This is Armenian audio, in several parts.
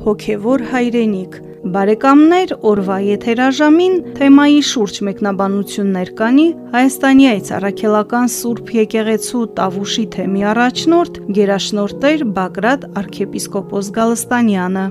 Հոգևոր հայրենիք Բարեկամներ, օրվա եթերաժամին թեմայի շուրջ մեկնաբանություններ կանի Հայաստանի այցարակելական Սուրբ եկեղեցու Տավուշի թեմի առաջնորդ Գերաշնորհ Բագրատ arczepiskopos Գալստանյանը։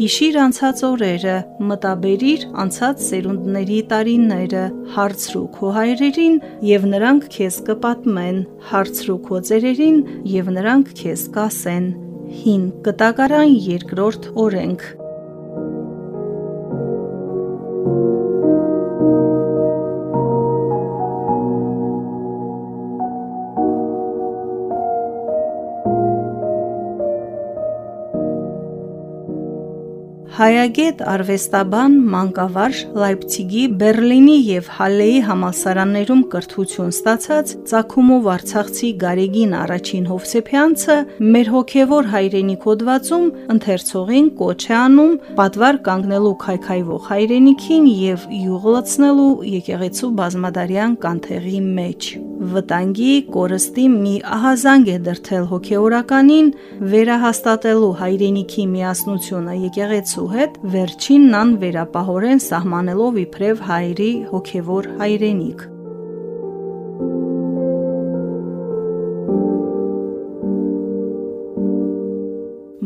Հիշիր անցած օրերը, մտաբերիր անցած սերունդների տարիները, հարցրու քո հայրերին, եւ նրանք քեզ կպատմեն, հարցրու քո ծերերին, եւ նրանք քեզ կասեն։ Հին կտակարան երկրորդ օրենք Հայագետ, արվեստաբան, մանկավարժ, Լայպցիգի, Բերլինի եւ Հալեի համալսարաններում կրթություն ստացած Ծագումով Արցախցի Գարեգին առաջին Հովսեփյանցը մեր հոգևոր հայրենիք հոդվածում ընթերցողին կոչ է անում պատվար կանգնելու քայքայվող հայրենիքին եւ յուղ լցնելու եկեղեցու բազմադարյան կանթեղի մեջ վտանգի կորստի մի ահազանգ է դրթել հոգեորականին վերահաստատելու հայրենիքի միասնությունը եկեղեցու հետ վերջինն ան վերապահորեն սահմանելով իբրև հայրի հոգևոր հայրենիք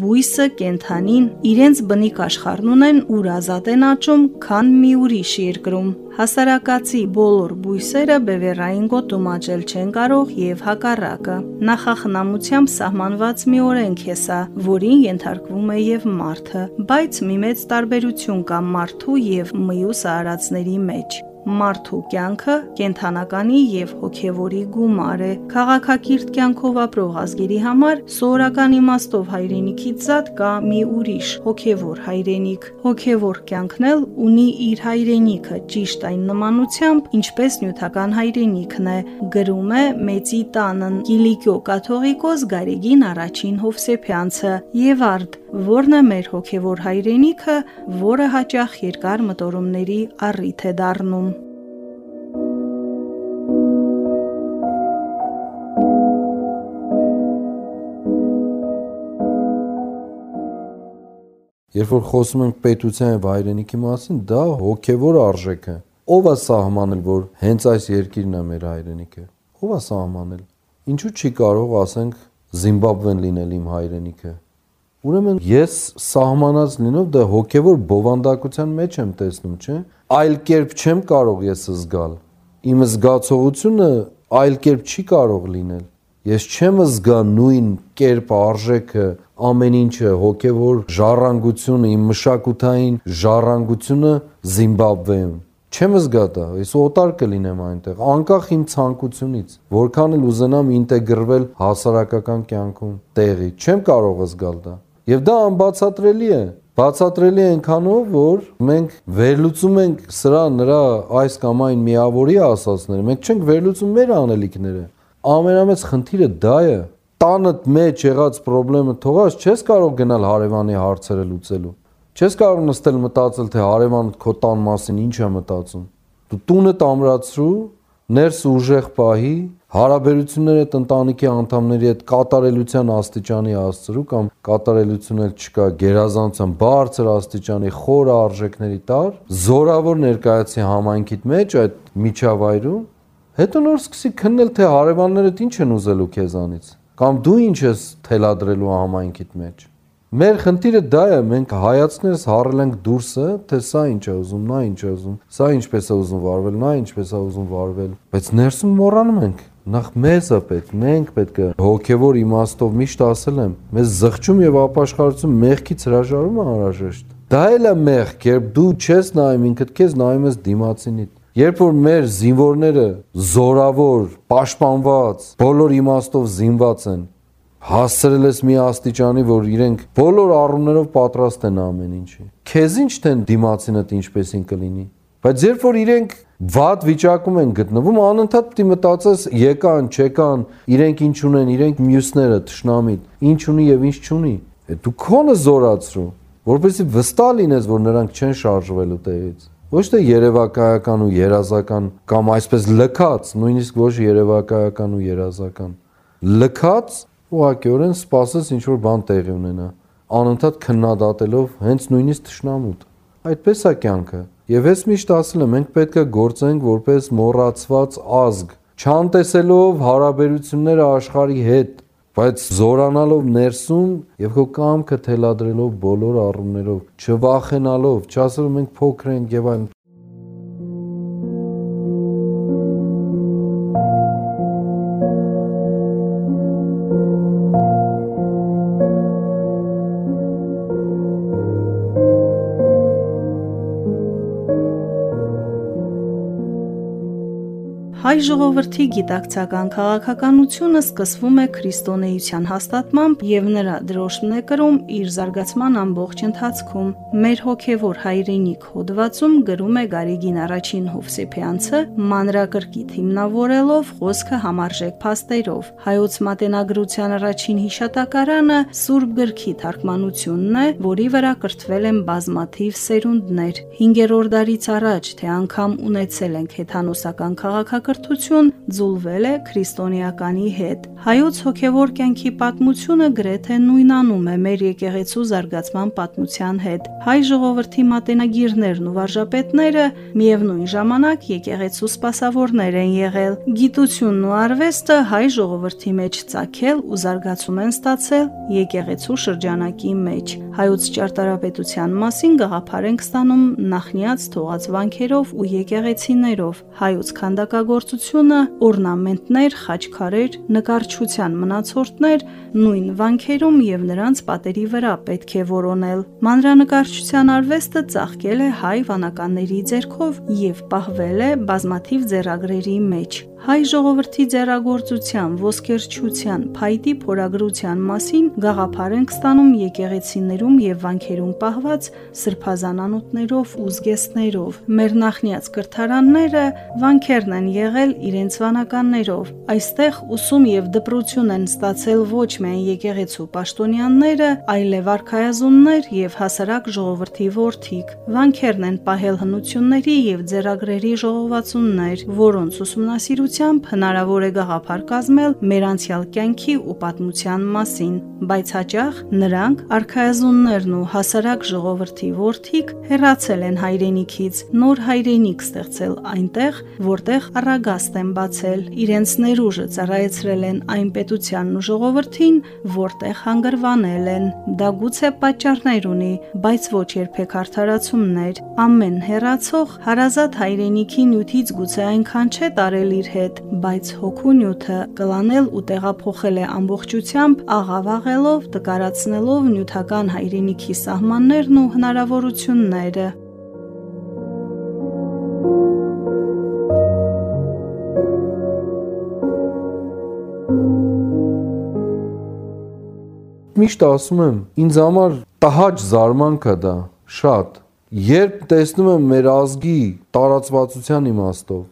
բույսը, կենթանին իրենց բնիկ աշխարհն ունեն, ուր ազատ են աճում, քան մի ուրիշ երկրում։ Հասարակացի բոլոր բույսերը բևեռային գոտում աճել չեն կարող եւ հակառակը։ Նախախնամությամբ սահմանված մի օրենք է սա, որին ենթարկվում է եւ մարդը, բայց մի մեծ տարբերություն կա մարդու եւ մյուս արարածների մեջ մարդու կյանքը կենթանականի եւ հոգեվորի գումար է։ Խաղաղակիրթ կյանքով ապրող ազգերի համար սովորական իմաստով հայրենիքից զատ կա մի ուրիշ հոգեվոր հայրենիք։ Հոգեվոր կյանքն էլ ունի իր հայրենիքը ճիշտ այն նմանությամբ, ինչպես նյութական հայրենիքն է։ Գրում է Մեծի տանն Կիլիկիո կաթողիկոս Գարեգին առաջին Հովսեփյանցը եւ արդ որն է մեր հոգևոր հայրենիքը, որը հաճախ երկար մտորումների առիթ է դառնում։ Երբ որ խոսում ենք պետության եւ հայրենիքի մասին, դա հոգեվոր արժեք է։ Ո՞վ է սահմանել, որ հենց այս երկիրն է մեր հայրենիքը։ Ո՞վ է սահմանել։ Ինչու՞ չի կարող, ասենք, Զիմբաբվեն լինել իմ հայրենիքը։ Ուրեմն ես սահմանած լինով դա հոգեվոր բովանդակության մեջ եմ տեսնում, չէ՞։ Այլ կերպ չեմ կարող ես զգալ։ Իմ զգացողությունը այլ կերպ չի կարող լինել։ Ես չեմ զգա նույն կերպ արժեքը, ամեն ինչը, հոգևոր ժառանգությունը, իմ մշակութային ժառանգությունը Զիմբաբվեում։ Չեմ զգա դա, ես օտար կլինեմ այնտեղ, անկախ իմ ցանկությունից, որքան էլ ուզենամ ինտեգրվել հասարակական կյանքում տեղի, չեմ կարող զգալ դա։ Եվ դա անբացատրելի է, բացատրելի է այնքանով, որ մենք վերլուծում ենք սրա նրա այս կամ այն միավորի ասածները, մենք չենք վերլուծում մեր անելիքները ամենամեծ խնդիրը դա է. Տանդ մեջ եղած խնդրեմը թողած չես կարող գնալ հարևանի հարցերը լուծելու չես կարող նստել մտածել թե հարևանը քո տան մասին ինչ է մտածում դու տունը ամրացրու ներս ուժեղ պահի հարաբերությունները տնտանիքի անդամների հետ կատարելության աստիճանի հասցրու կամ կատարելություն էլ չկա գերազանցության բարձր աստիճանի խոր արժեքների տար զորավոր ներկայացի համայնքիդ մեջ այդ միջավայրում Հետո նոր սկսի քննել, թե հարևաններդ ինչ են ուզելու քեզանից, կամ դու ինչ ես թելադրելու համայնքիդ մեջ։ Մեր խնդիրը դա է, մենք հայացքներս հառել ենք դուրսը, թե սա ինչ է ուզում, նա ինչ է ուզում, սա ինչպես է ուզում վարվել, նա ինչպես է ուզում վարվել, բայց ներսում մոռանում ենք։ նախ մեզը պետք, մենք պետք է հոգևոր իմաստով միշտ ասել եմ, մեզ զղջում եւ ապաշխարություն մեղքից հրաժարումը անհրաժեշտ։ Դա էլ է մեղք, երբ դու չես նայում ինքդ քեզ, նայում ես դիմացինիդ։ Երբ որ մեր զինվորները զորավոր, պաշտպանված, բոլոր իմաստով զինված են, հասցրել ես մի աստիճանի, որ իրենք բոլոր առումներով պատրաստ են ամեն ինչի։ Քեզ ինչ թե դիմացինդ ինչպեսին կլինի։ Բայց երբ որ իրենք վատ վիճակում են գտնվում, անընդհատ պետք է մտածես եկան, չեկան, իրենք ինչ ունեն, իրենք մյուսները ճշնամիտ, ինչ ունի եւ ինչ չունի։ Դու քոնը զորացրու, որովհետեւ վստահ լինես, որ նրանք չեն շարժվելու տեղից։ Ոչ թե երևակայական ու երազական կամ այսպես լքած, նույնիսկ ոչ երևակայական ու երազական։ Լքած ուղղակիորեն սпасես ինչ որ բան տեղի ունենա, անընդհատ քննադատելով հենց նույնիսկ ճշնամուտ։ Այդպես է կյանքը։ Եվ ես միշտ ասել եմ, մենք պետք է գործենք որպես մոռացված ազգ, չանտեսելով հարաբերությունները աշխարհի հետ, բայց զորանալով ներսում եւ քո կամքը թելադրելով բոլոր առումներով, չվախենալով, չասելով մենք փոքր ենք եւ այն Հայ ժողովրդի գիտակցական քաղաքականությունը սկսվում է քրիստոնեության հաստատմամբ եւ նրա դրոշմն է կրում իր զարգացման ամբողջ ընթացքում։ Մեր հոգեվոր հայրենիք հոդվածում գրում է Գարիգին առաջին Հովսեփյանցը, մանրակրկիտ հիմնավորելով խոսքը համարժեք փաստերով։ Հայոց մատենագրության առաջին հիշատակարանը Սուրբ գրքի թարգմանությունն է, որի վրա կրթվել են բազմաթիվ սերունդներ։ 5-րդ դարից առաջ, թե անգամ ունեցել են քեթանոսական քաղաքակրթություն կրթություն ձուլվել է քրիստոնեականի հետ։ Հայոց հոգևոր կյանքի պատմությունը գրեթե նույնանում է մեր եկեղեցու զարգացման պատմության հետ։ Հայ ժողովրդի մատենագիրներն ու վարժապետները միևնույն ժամանակ եկեղեցու սպասավորներ են եղել։ Գիտությունն ու արվեստը հայ ժողովրդի մեջ ծագել ու զարգացում են ստացել եկեղեցու շրջանակի մեջ։ Հայոց ճարտարապետության մասին գաղափար ենք ստանում նախնիած թողած վանքերով ու եկեղեցիներով։ Հայոց քանդակագործ ստեղծագործությունը, օրնամենտներ, խաչքարեր, նկարչության մնացորդներ նույն վանքերում եւ նրանց պատերի վրա պետք է որոնել։ Մանրանկարչության արվեստը ծաղկել է հայ վանականների ձեռքով եւ պահվել է բազմաթիվ ձեռագրերի մեջ հայ ժողովրդի ձեռագործության, ոսկերչության, փայտի փորագրության մասին գաղափար ենք ստանում եկեղեցիներում եւ վանքերում պահված սրբազանանոթներով ու զգեստներով։ Մեր նախնյաց կրթարանները վանքերն են եղել իրենց վանականներով։ Այստեղ ուսում եւ դպրություն են ստացել ոչ միայն եկեղեցու պաշտոնյանները, այլև արքայազուններ եւ հասարակ ժողովրդի որդիկ։ Վանքերն են պահել հնությունների եւ ձեռագրերի ժողովածուններ, որոնց ուսումնասիրություն ազդեցությամբ հնարավոր է գաղափար կազմել մեր անցյալ կյանքի ու պատմության մասին, բայց հաճախ նրանք արխայազուններն ու հասարակ ժողովրդի ворթիկ հեռացել են հայրենիքից, նոր հայրենիք ստեղծել այնտեղ, որտեղ առագաստ են բացել, իրենց ներուժը ծառայեցրել են այն պետությանն ու ժողովրդին, որտեղ հանգրվանել են։ Դա գուցե պատճառներ ունի, բայց ոչ երբեք արդարացումներ։ Ամեն հերացող հարազատ հայրենիքի նյութից գուցե այնքան չէ տարել իր հետ, բայց հոգու նյութը կլանել ու տեղափոխել է ամբողջությամբ, աղավաղելով, տկարացնելով նյութական հայրենիքի սահմաններն ու հնարավորությունները։ Միշտ ասում եմ, ինձ համար տհաճ զարմանք է դա, շատ։ Երբ տեսնում եմ մեր ազգի տարածվածության իմաստով,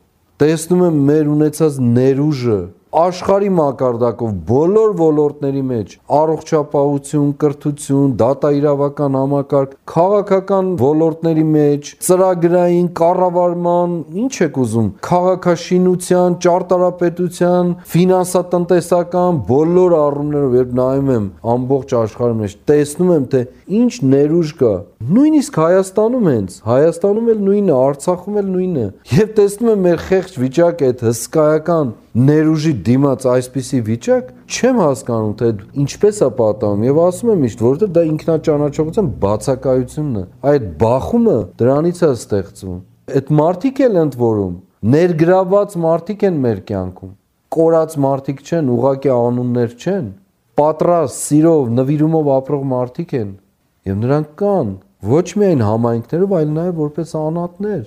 տեսնում եմ մեր ունեցած ներուժը աշխարհի մակարդակով բոլոր ոլորտների մեջ. առողջապահություն, կրթություն, դատաիրավական համակարգ, քաղաքական ոլորտների մեջ, ծրագրային կառավարման, ինչ եք ուզում, քաղաքաշինության, ճարտարապետության, ֆինանսատնտեսական բոլոր առումներով երբ նայում եմ ամբողջ աշխարհի մեջ, տեսնում եմ թե ինչ ներուժ կա։ Նույնիսկ Հայաստանում հենց, Հայաստանում էլ նույնը, Արցախում էլ նույնը։ Եվ տեսնում եմ մեր խեղճ վիճակը այդ հսկայական ներուժի դիմաց այսպիսի վիճակ, չեմ հասկանում, թե ինչպես է պատահում եւ ասում եմ միշտ, որովհետեւ դա ինքնաճանաչողության բացակայությունն է։ Այդ բախումը դրանից է ստեղծվում։ Այդ մարդիկ էլ ընդ որում ներգրաված մարդիկ են մեր կյանքում կորած մարդիկ չեն, ուղակի անուններ չեն, պատրաստ սիրով, նվիրումով ապրող մարդիկ են եւ նրանք կան ոչ միայն համայնքներով, այլ նաեւ որպես անատներ։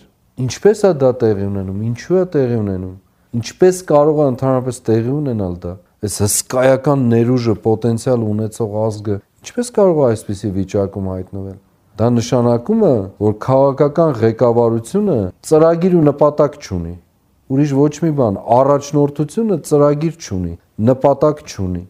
Ինչպես է դա տեղի ունենում, ինչու է տեղի ունենում, ինչպես կարող է ընդհանրապես տեղի ունենալ դա։ Այս հսկայական ներուժը, պոտենցիալ ունեցող ազգը ինչպես կարող է այսպիսի վիճակում հայտնվել։ Դա նշանակում է, որ քաղաքական ղեկավարությունը ծրագիր ու նպատակ չունի։ Ուրիշ ոչ մի բան, առաջնորդությունը ծրագիր չունի, նպատակ չունի։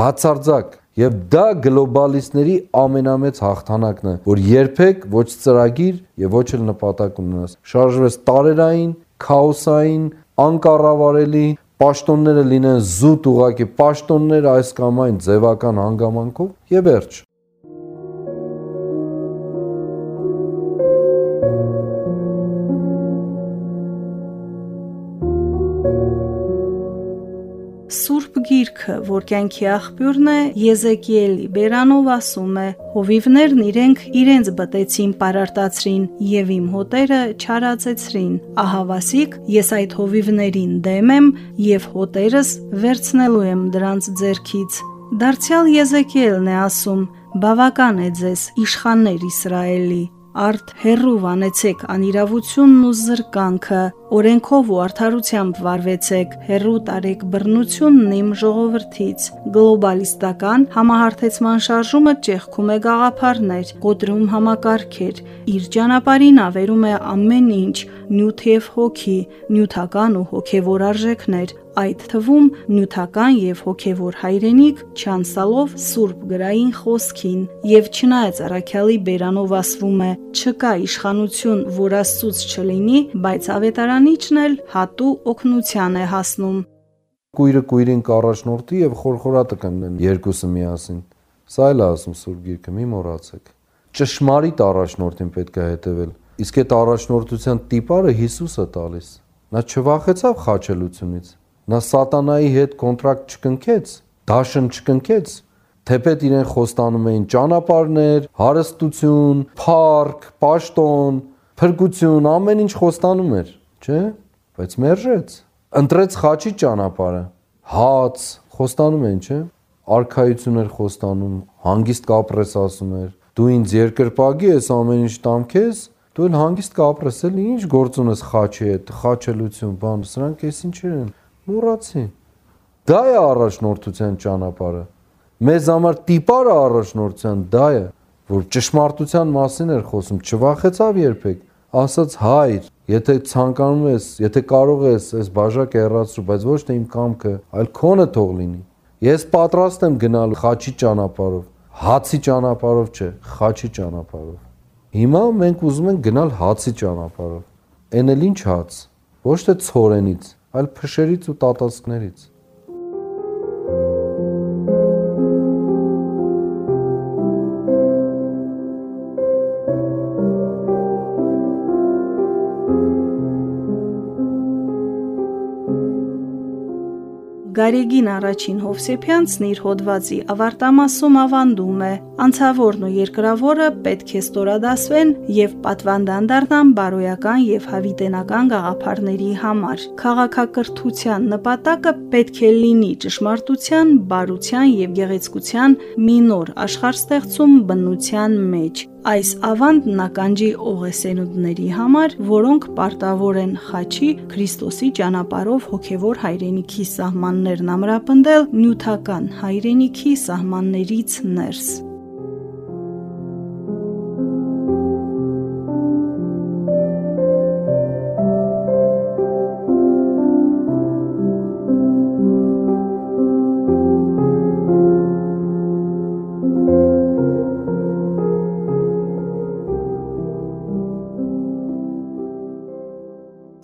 Բացարձակ Եվ դա գլոբալիստների ամենամեծ հաղթանակն է, որ երբեք ոչ ծրագիր եւ ոչ էլ նպատակ ունենաս։ Շարժվես տարերային, քաոսային, անկառավարելի, պաշտոնները լինեն զուտ ուղակի պաշտոններ այս կամ այն ձևական հանգամանքով եւ վերջ։ գիրքը, որ կյանքի աղբյուրն է, Եզեկիելի Բերանով ասում է. Հովիվներն իրենք իրենց բտեցին պարարտացրին եւ իմ հոտերը չարացեցրին։ Ահավասիկ ես այդ հովիվներին դեմ եմ եւ հոտերս վերցնելու եմ դրանց ձեռքից։ Դարձյալ Եզեկիելն է ասում. Բավական է ձեզ իշխաններ Իսրայելի Արդ հերրու վանեցեք անիրավությունն ու զրկանքը, օրենքով ու արդարությամբ վարվեցեք, հերրու տարեք բռնությունն իմ ժողովրդից։ Գլոբալիստական համահարթեցման շարժումը ճեղքում է գաղափարներ, կոտրում համակարգեր, իր ճանապարհին ավերում է ամեն ինչ, նյութ եւ հոգի, նյութական ու հոգեվոր արժեքներ, այդ թվում նյութական եւ հոգեվոր հայրենիք չանցալով սուրբ գրային խոսքին եւ չնայած առաքյալի բերանով ասվում է չկա իշխանություն որ աստծուց չլինի բայց ավետարանիչն էլ հատու օգնության է հասնում կույրը կույրին կառաջնորդի եւ խորխորատը կընկնեն երկուսը միասին սա էլ ասում սուրբ գիրքը մի մոռացեք ճշմարիտ առաջնորդին պետք է հետևել իսկ այդ առաջնորդության տիպարը Հիսուսը տալիս նա չվախեցավ խաչելությունից Նա սատանայի հետ կոնտրակտ չկնքեց, դաշն չկնքեց, թեպետ իրեն խոստանում էին ճանապարհներ, հարստություն, փառք, պաշտոն, փրկություն, ամեն ինչ խոստանում էր, չէ՞, բայց մերժեց։ Ընտրեց խաչի ճանապարհը, հաց, խոստանում են, չէ՞, արխայություն էր խոստանում, հանգիստ կապրես ասում էր։ Դու ինձ երկրպագի ես ամեն ինչ տամ քեզ, դու հանգիստ կապրես, էլ ինչ գործ ունես խաչի հետ, խաչելություն, բան, սրանք էս ինչեր են մոռացի։ Դա է առաջնորդության ճանապարհը։ Մեզ համար տիպարը առաջնորդության դա է, որ ճշմարտության մասին էր խոսում, չվախեցավ երբեք։ Ասաց հայր, եթե ցանկանում ես, եթե կարող ես, այս բաժակը հեռացրու, բայց ոչ թե իմ կամքը, այլ քոնը թող լինի։ Ես պատրաստ եմ գնալ խաչի ճանապարհով, հացի ճանապարհով չէ, խաչի ճանապարհով։ Հիմա մենք ուզում ենք գնալ հացի ճանապարհով։ Էն էլ ինչ հաց։ Ոչ թե ցորենից, այլ փշերից ու տատասկներից։ Գարեգին առաջին Հովսեփյանցն իր հոդվածի ավարտամասում ավանդում է. Անցավորն ու երկրավորը պետք է ստորադասվեն եւ պատվանդան դառնան բարոյական եւ հավիտենական գաղափարների համար։ Խաղաղակրթության նպատակը պետք է լինի ճշմարտության, բարության եւ գեղեցկության մի նոր աշխարհ բնության մեջ։ Այս ավանդն ականջի օղեսենուդների համար, որոնք պարտավոր են խաչի Քրիստոսի ճանապարով հոգևոր հայրենիքի սահմաններն ամրապնդել նյութական հայրենիքի սահմաններից ներս։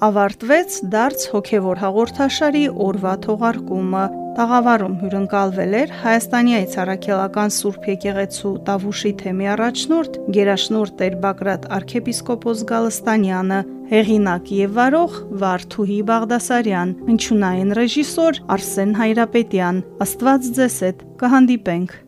ավարտվեց դարձ հոգևոր հաղորդաշարի օրվա թողարկումը։ Տաղավարում հյուրընկալվել էր Հայաստանի այցարակելական Սուրբ եկեղեցու Տավուշի թեմի առաջնորդ Գերաշնորհ Տեր Բագրատ arczepiskopos Գալստանյանը, հեղինակ եւ վարող Վարդուհի Բաղդասարյան, հնչյունային ռեժիսոր Արսեն Հայրապետյան։ Աստված ձեզ հետ։ Կհանդիպենք